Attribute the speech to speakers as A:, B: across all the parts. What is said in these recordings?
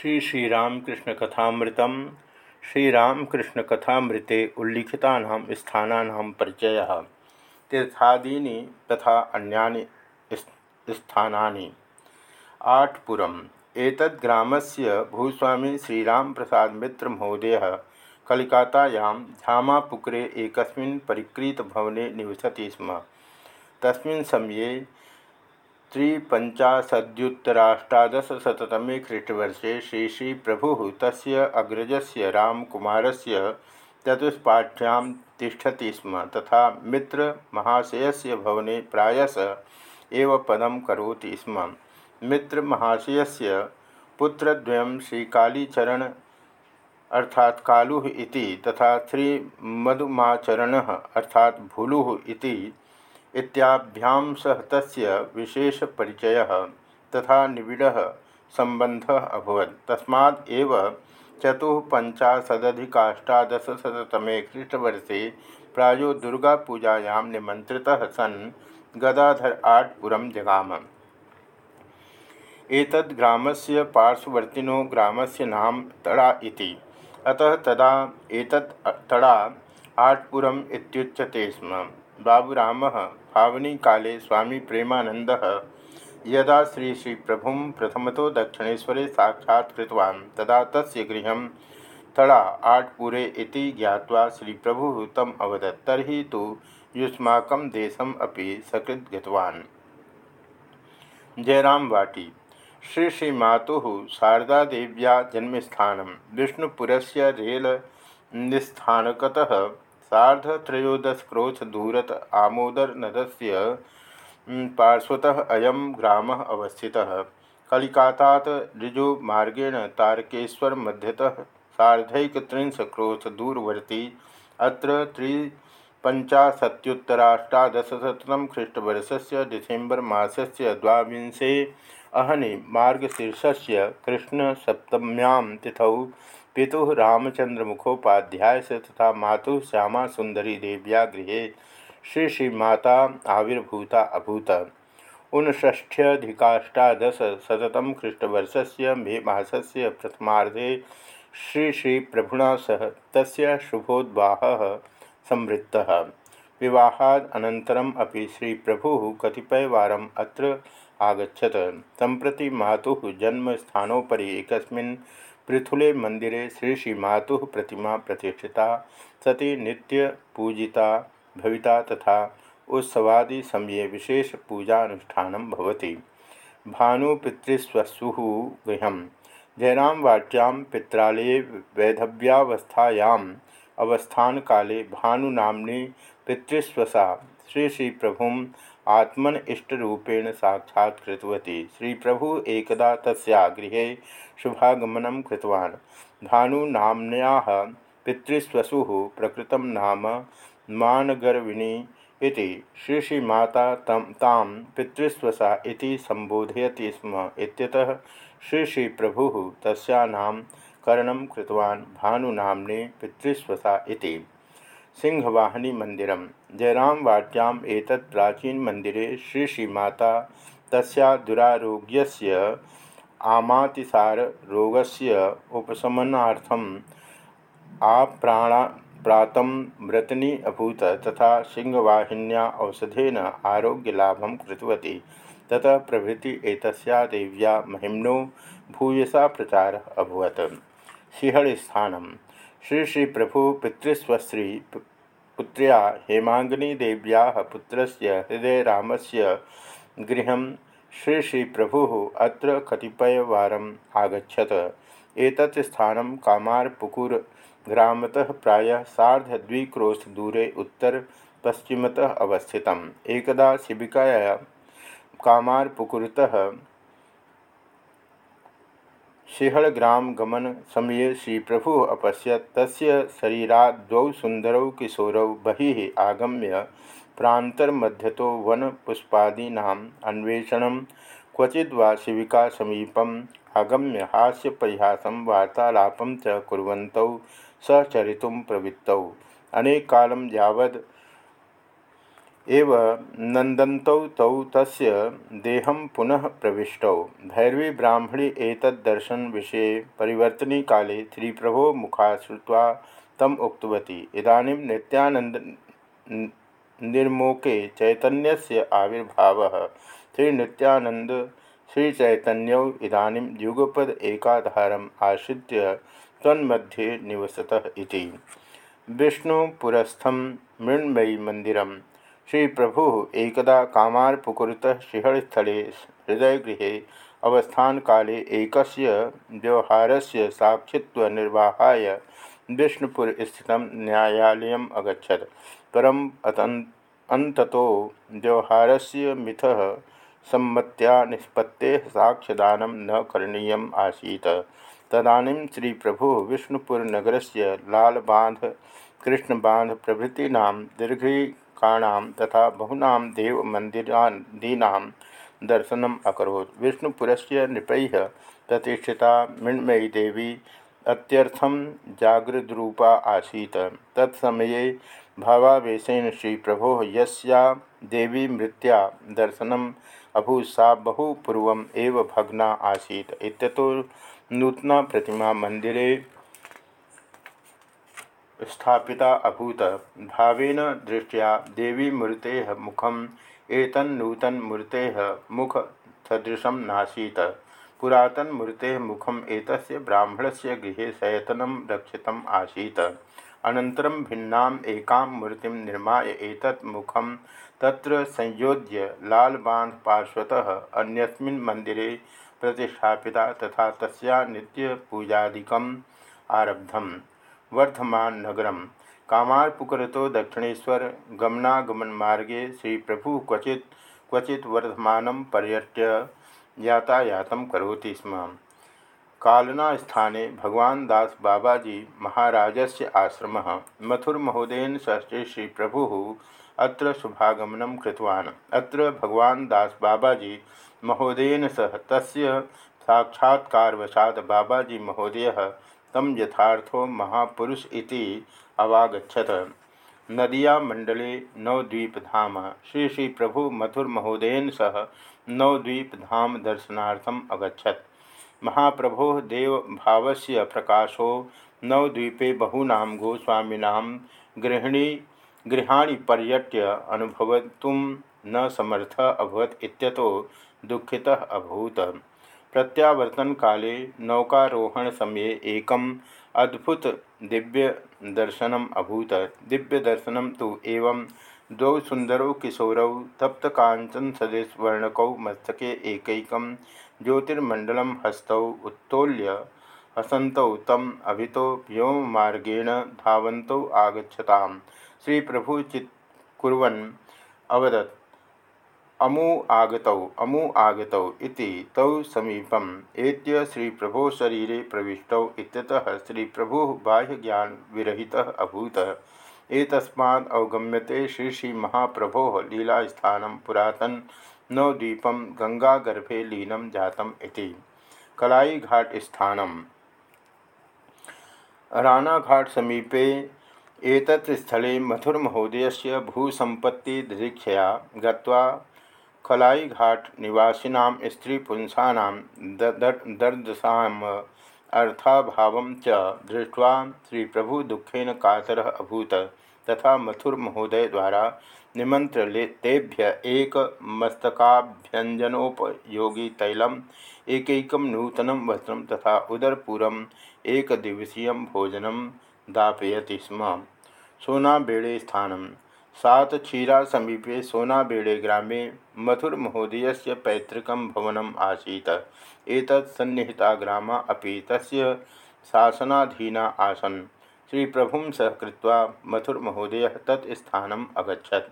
A: श्री श्रीरामकृष्ण कथामृतम श्रीरामकृष्ण कथामृते उल्लिखिता स्थाना परिचय। तीर्थादीनि तथा अन्यानि स्थानानि। आठपुरम। एतद्ग्रामस्य भूस्वामी श्रीरामप्रसाद मित्र महोदय कलिकातायां झामापुकुरे एकस्मिन् परिकृतभवने निवसति स्म। समये त्रिपंचाशदुतराष्टादशतमे ख्रीष्टवर्षे श्री श्री प्रभु तस्य अग्रजस्य रामकुमारस्य चतुष्पाठ्यां तिष्ठति स्म, तथा मित्रमहाशयस्य भवने प्रायश एव पदं करोति स्म। मित्रमहाशयस्य पुत्रद्वयं श्रीकालीचरण अर्थात कालु इति, तथा श्रीमधुमाचरणः अर्थात भूलु इति इत्याभ्यां सह तस्य विशेषपरिचयः तथा निबिडः सम्बन्धः अभवत् तस्मात् एव चतुःपञ्चाशदधिकाष्टादशशततमे ख्रीष्टवर्षे प्रायो दुर्गापूजायां निमन्त्रितः सन् गदाधर आट्पुरं जगाम। एतद् ग्रामस्य पार्श्ववर्तिनो ग्रामस्य नाम तड़ा अतः तदा एतत् तड़ा आट्पुरम् स्म। बाबूराम भावनी काले स्वामी प्रेमानंद यदा श्री श्री प्रभु प्रथम तो दक्षिणेशरे साक्षात्तवा तदा तस्य गृह तड़ा आटपुरे इति ज्ञात्वा श्री प्रभु तम अवदत्। तरी तो युष्माक देशम अपि जयराम वाटी, श्री श्री मातु शारदा देव्या जन्मस्थान विष्णुपुर रेल निस्थानकतः सार्धत्रयोदशक्रोश दूरत आमोदर नदस्य पार्श्वतः अयं ग्रामः अवस्थितः। कलिकातात् ऋजुमार्गेण तारकेश्वर मध्यतः सार्धैकत्रिंशक्रोश दूरवर्ती, अत्र त्रिपञ्चाशत्युत्तराष्टादशशततम ख्रीष्टवर्षस्य डिसेम्बर् मासस्य द्वाविंशे अहनि मार्गशीर्षस्य कृष्णसप्तम्यां तिथौ पिता रामचंद्र मुखोपाध्याय से तथा मातु श्यामा सुंदरी देव्या गृह श्री श्री माता आविर्भूता अभूत। ऊनष्ठ्यधिकाष्टादशतम ख्रीष्टवर्ष से मे से प्रथमार्धे श्री श्री प्रभुना सह तस्य शुभोद्वाह संवृत्तः। विवाहाद श्री प्रभु कतिपयवारम् अत्र आगछत संप्रति मातुः जन्मस्थानोपरि एकस्मिन् पृथुले मंदिरे श्री श्री मातु प्रतिमा प्रतिष्ठिता। सती नित्य पूजिता, भविता तथा उत्सवादि समये विशेष पूजानुष्ठान भवति। भानुपितृस्वसु गृह जयराम वाट्यां पित्रालये वैधव्यावस्थायाम् अवस्थान काले भानुनाम्नि पितृस्वसा श्री श्री प्रभु आत्मन इष्टरूपेण साक्षात्तवती श्री प्रभु एकदा तस्या शुभागमन कृतवान्। भानुनाम्न्याः पितृस्वसु प्रकृत नाम मानगर्विणी इति। श्री श्री माता तम ताम पितृस्वसा इति स्म। इत्यतः श्री श्री प्रभु तस्या नाम करणं कृतवान् पितृस्वसा इति। सिंहवाहिनी मंदिर जयराम वाट्याम एतत् प्राचीन मंदिरे श्री श्री माता तस्या दुरारोग्यस्य, आमातिसार रोगस्य उपशमनार्थम आप्राणा प्रातम व्रतनी अभूत तथा सिंहवाहिन्या औषधेन आरोग्यलाभं कृतवती। ततः प्रभृति एतस्या देव्या महिम्नो भूयसा प्रचार अभवत। सिंहस्थानम श्री श्री प्रभु पितृस्वश्री पुत्र्या हेमांगिनी देव्या पुत्र हृदय राम से गृह श्री श्री प्रभु अत्र कतिपयवारम् आगछत एक स्थान कामारपुकुर ग्रामतः प्रायः सार्धद्विक्रोश दूरे उत्तर पश्चिमतः अवस्थित एकदा शिबिकाया कामारपुकुरतः सिंहग्राम गमन समय श्री प्रभु अपश्यत तस्य शरीरात् द्वौ सुंदरौ किशोरौ बहिः आगम्य प्रान्तर्मध्यतो वनपुष्पादीनाम् अन्वेषणं शिविका समीपम् आगम्य हास्यपरिहासं वार्तालापं च कुर्वन्तौ सचरितुं प्रवृत्तौ। अनेककालं यावद् एव नन्दन्तौ तौ तस्य पुनः प्रविष्टौ। भैरवी ब्राह्मणी एतद्दर्शनविषये परिवर्तनी काले श्रीप्रभो मुखात् श्रुत्वा तम उक्तवती। इदानीं नित्यानन्द निर्मोके चैतन्यस्य आविर्भावः। श्रीनित्यानन्द, श्रीचैतन्यौ इदानीं युगपद एकाधारम् आश्रित्य तन्मध्ये निवसतः इति। विष्णुपुरस्थं मृण्मयी मन्दिरं श्रीप्रभुः एकदा कामारपुकुरतः शिहळस्थले हृदयगृहे अवस्थानकाले एकस्य व्यवहारस्य साक्षित्वनिर्वाहाय विष्णुपुरस्थितं न्यायालयम् अगछत परम अन्ततो व्यवहारस्य मिथः सम्मत्या निष्पत्ते साक्ष्यदान न करणीय आसीत्। तदानीं श्री प्रभु विष्णुपुर नगर से लालबांध दीर्घिकाणां तथा बहुना देवमंदिरादीना दर्शनम अकरोत्। विष्णुपुरस्य नृपैः प्रतिष्ठिता मृण्मयी देवी अत्यर्थम जागृद्रूपा आसीत्। तत्समये भावावेशेन श्री प्रभो यस्या देवी मृत्या दर्शनम अभूत सा बहु पूर्व भग्ना इत्यतो नूतना प्रतिमा मंदिरे स्थापिता अभूत। भावेन दृष्टिया देवी मूर्ते मुखम एतन्नूतन मूर्ते मुख सदृशम नासीत। पुरातन मूर्ते मुखम एतस्य ब्राह्मणस्य गृहे शयतनं रक्षितम् आसीत्। अनन्तरं भिन्नाम् एकां मूर्तिं निर्माय एतत् मुखं तत्र संयोज्य लालबांध पार्श्वतः अन्यस्मिन् मन्दिरे तथा तस्या नित्यपूजादिकम् आरब्धं वर्धमाननगरं कामारपुकुरतो दक्षिणेश्वर गमनागमनमार्गे श्रीप्रभुः क्वचित् क्वचित् वर्धमानं पर्यट्य यातायातं करोति स्म। कालना स्थाने भगवान दास बाबाजी महाराजस्य आश्रमः। मथुरमहोदयेन सह श्री प्रभु अत्र शुभागमनं कृतवान्। अत्र भगवान दास बाबाजी महोदयेन सह तस्य साक्षात्कारवशात् बाबाजी महोदयः तं यथार्थो महापुरुष इति अवागछत नदिया मंडले नवद्वीपधाम श्री श्री प्रभु मथुर महोदयन सह नवद्वीपधाम दर्शनार्थम अगछत महाप्रभो भाव से प्रकाशो नवद्वीपे बहूना गोस्वामीना गृहिणी गृहाणि पर्यट्य अनुभवतुं न समर्थ अभवत इत्यतो दुःखितः अभूत। प्रत्यावर्तन काले नौकारोहण समये एकम अद्भुत दिव्य दर्शनम अभूत। दिव्य दर्शनम तो एवं द्वौ सुंदरौ किशोरौ तप्त कांचन सदृश वर्णकौ मस्तके एकैकं ज्योतिर्मंडलम हस्तौ उत्तोल्य हसन्तौ तम अभितो व्योममार्गेण धावन्तौ आगछताम श्री प्रभु चित्कुर्वन् अवदत्। अमु आगतौ अमु आगतौ इति तौ समीपम। एत्य श्री प्रभो शरीरे प्रविष्टौ इत्यतः श्री प्रभु बाह्यज्ञान विरहितः अभूत। एतस्मात् अवगम्यते श्री श्री महाप्रभो लीलास्थानं पुरातन नवद्वीपं गंगागर्भे लीनं जातम् इति। कलाईघाट स्थानम। रानाघाट समीपे एतत् स्थले मथुरमहोदयस्य भूसम्पत्तिदृक्षया गत्वा खलाईघाट निवासिनां, स्त्रीपुंसानां दर्दशाम् अर्थाभावं च दृष्ट्वा श्रीप्रभु दुःखेन कातरः अभूत, तथा मथुरमहोदयद्वारा निमन्त्रितेभ्य एकमस्तकाभ्यञ्जनोपयोगी तैलम् एकैकं नूतनं वस्त्रं तथा उदरपूरम् एकदिवसीयं भोजन दापयति स्म। सोनाबेड़े स्थान सातक्षीरा समीपे सोनाबेड़े ग्रामे मथुरमहोदयस्य पैतृकं भवनम् आसीत्। एतत् सन्निहिता ग्रामा अपि तस्य शासनाधीना आसन्। श्रीप्रभुं सह कृत्वा मथुरमहोदयः तत् स्थानम् अगच्छत्।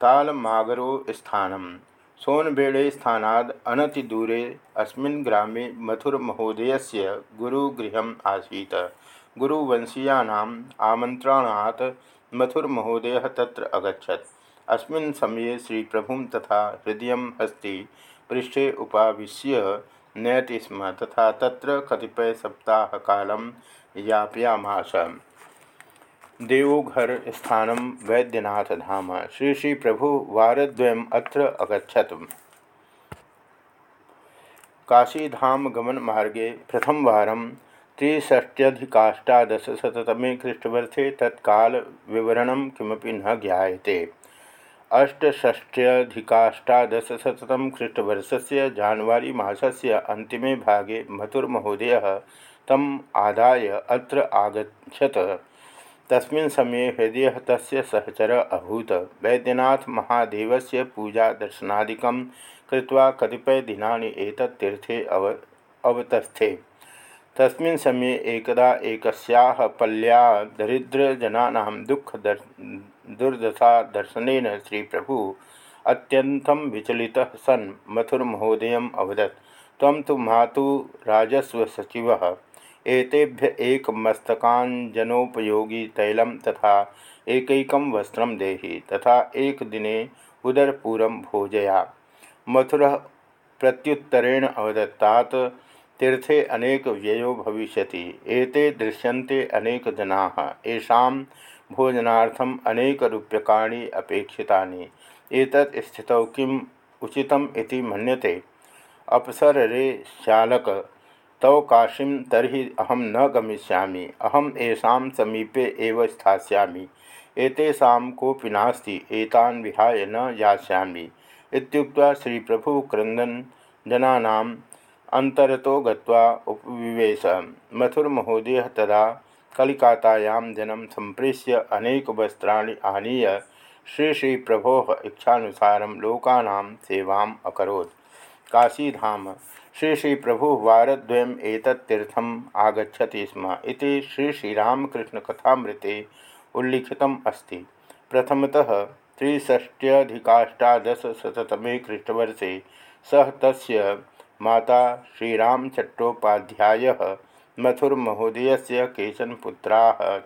A: तालमागरो स्थानं सोनबेड़े स्थानाद् अनतिदूरे अस्मिन् ग्रामे मथुरमहोदयस्य गुरुगृहम् आसीत्। गुरुवंशीयानाम् आमन्त्रणात् मथुरमहोदयः तत्र अगछत अस्मिन् समये श्रीप्रभुं तथा हृदय हस्ति पृष्ठे उपाविश्य नयति स्म, तथा तत्र कतिपयसप्ताहकालं यापयामास। देवोघर स्थान वैद्यनाथ धाम श्री श्री प्रभु वारद्वयम् अत्र अगछत काशीधाम गमन मार्गे प्रथम वारम त्रिष्ट्यधिकाष्टादशतमे ख्रीष्टवर्षे तत्काल विवरण किमपि न ज्ञाते अष्टष्ट्यधिकाष्टादशतम ख्रीष्टवर्ष से जान्वरी मसस्य अंतिमे भागे मथुर्महोदय तम आदाय अत्र आगछत तस्मिन् समये हृदय तस्य सहचर अभूत। वैद्यनाथ महादेव से पूजा दर्शनादिकं कृत्वा कतिपय दिनानि एतत् तीर्थे अव अवतस्थे। तस्मिन् समये एकदा एकस्याः पल्या दरिद्रजनानां दुःखदर् दुर्दशा श्री प्रभु अत्यन्तं विचलितः सन् मथुर्महोदयम् अवदत्, त्वं तु मातु राजस्वसचिवः। एतेभ्य एकमस्तकाञ्जनोपयोगी तथा एकैकं वस्त्रं देहि, तथा एक दिने उदरपूरं भोजया मथुरः प्रत्युत्तरेण अवदत्तात् तीर्थे अनेक व्ययो भविष्यति, एते दृश्यन्ते अनेक जनाः, येषां भोजनार्थम अनेक रूप्यकाणि अपेक्षितानि। एतत् स्थितौ किम् उचितम् इति मन्यते। अपसर रे शालक तव काशीं तर्हि अहम न गमिष्यामि अहम येषां समीपे एव स्थास्यामि। एतेषां कोऽपि नास्ति, एतान् विहाय न यास्यामि। इत्युक्त्वा श्रीप्रभुः क्रन्दन् अन्तरतो गत्वा उपविवेश। मथुर्महोदयः तदा कलिकातायां जनं सम्प्रेष्य अनेकवस्त्राणि आनीय श्री श्री प्रभो इच्छानुसार लोकानां सेवाम् अकरोत्। काशीधाम। श्री श्री प्रभु वारद्वयम् एतत् तीर्थम् आगच्छति स्म। इति श्री श्रीरामकृष्णकथामृते उल्लिखितम् अस्ति। प्रथमतः त्रिषष्ट्यधिकाष्टादशशततमे ख्रीष्टवर्षे सः तस्य माता श्रीरामचट्टोपाध्यायः मथुर्महोदय से केचन पुत्रा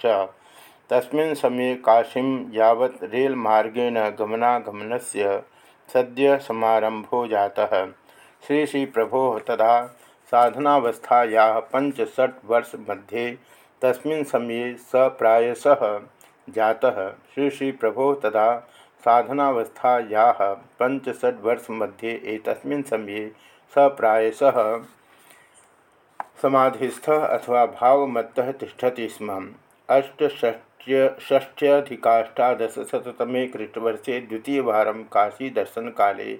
A: च। तस्मिन् समये काशीं यावत् गमनागमन से सद्य समारंभो जाता। श्री श्री प्रभो तदा साधनावस्थाया पंचषट् वर्ष मध्ये तस्मिन् समये स प्रायशः जातः। श्री श्री प्रभो तदा साधनावस्थाया पंचषट् वर्ष मध्ये एक समये स प्रायशः समाधिस्थ अथवा भावमत्त तिष्ठति स्म। अष्टष्ट्यधिकाष्टादशतमे ख्रीष्टवर्षे द्वितीयवारं काशीदर्शनकाले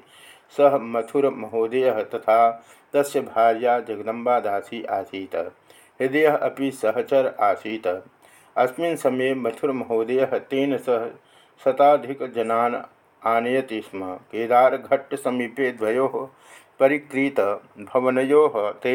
A: सः मथुरमहोदयः तथा तस्य भार्या जगदम्बादासी आसीत्। हृदयः अपि सहचर आसीत्। अस्मिन् समये मथुरमहोदयः तेन सह शताधिकजनान् आनयति स्म। केदारघट्टसमीपे द्वयोः परिक्रीत भवनयोः ते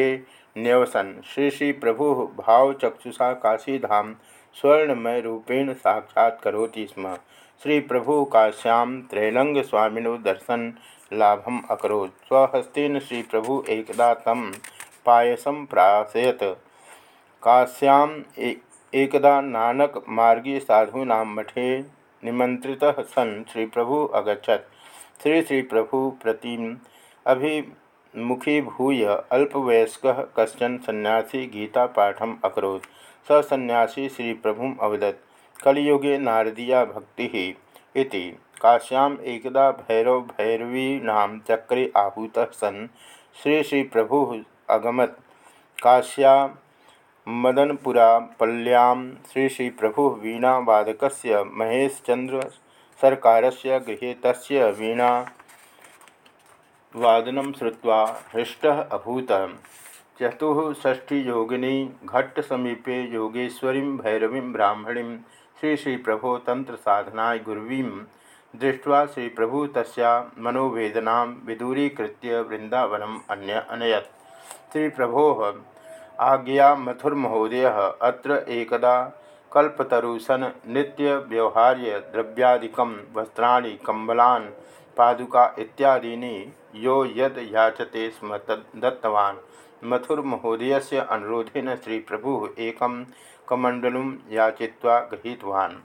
A: न्यवसन। श्री श्री प्रभु भावचक्षुषा काशीधाम स्वर्णमय रूपेण स्म। श्री प्रभु काश्यां त्रैलंग स्वामिनो दर्शन लाभम अकरोत्। स्वहस्तेन श्री प्रभु एकदा तम पायसम प्राशयत। काश्याम एकदा नानक मार्गी साधूना मठे निमंत्रितः सन श्री प्रभु अगछत श्री श्री प्रभु प्रतिम अभि मुखीभूय अल्पवयस्क कशन सन्यासी गीतापाठम अकरोत्। स सन्यासी श्री प्रभु अवदत्। कलियुगे नारदीया भक्ति इति। काश्याम एकदा भैरव भैरवीना चक्रे आहूत सन्। श्री श्री प्रभु अगमत। काश्या, मदनपुरा पल्यां श्री श्री प्रभु वीणावादक महेशचंद्र सरकार से गृह तस्य वीणा वादन श्रुवा हृष्ट अभूत। चतुष्ठीयोगिनी घट्टसमीपे योगेश्वरी, भैरवी, ब्राह्मणी श्री श्री प्रभो तंत्र साधना गुरवी दृष्ट्वा श्री प्रभु तस्या मनोवेदना विदूरीकृत्य वृंदावनम अन्य अनयत। श्री प्रभो आज्ञा मथुर्महोदय अत्र एकदा कल्पतरुसन नित्य व्यवहार्य द्रव्यादिकं, वस्त्राणि, कम्बलान् पादुका इत्यादीनि यो यद याचते स्म तद दत्तवान्। से अनुरोधेन श्री प्रभु एक कमंडलुम याचित्वा गृहीतवान्।